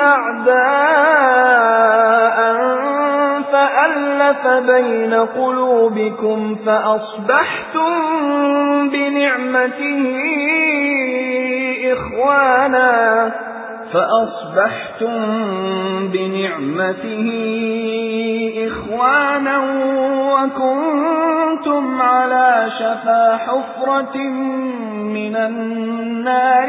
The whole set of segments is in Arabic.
أَعْدَاءً فَأَلَّفَ بَيْنَ قُلُوبِكُمْ فَأَصْبَحْتُمْ بِنِعْمَتِهِ إِخْوَانًا فَأَصْبَحْتُمْ بِنِعْمَتِهِ إِخْوَانًا وَكُنتُمْ عَلَى شَفَا حُفْرَةٍ مِنَ النَّارِ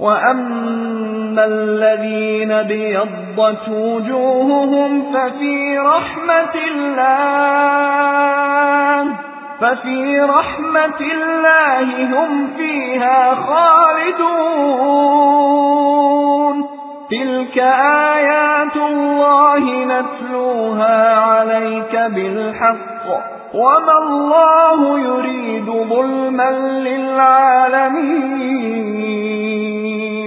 وَأَمَّا الَّذِينَ ابْيَضَّتْ وُجُوهُهُمْ فَفِي رَحْمَةِ اللَّهِ فَفِي رَحْمَةِ اللَّهِ هُمْ فِيهَا خَالِدُونَ تِلْكَ آيَاتُ اللَّهِ نَتْلُوهَا عَلَيْكَ بِالْحَقِّ وَمَا اللَّهُ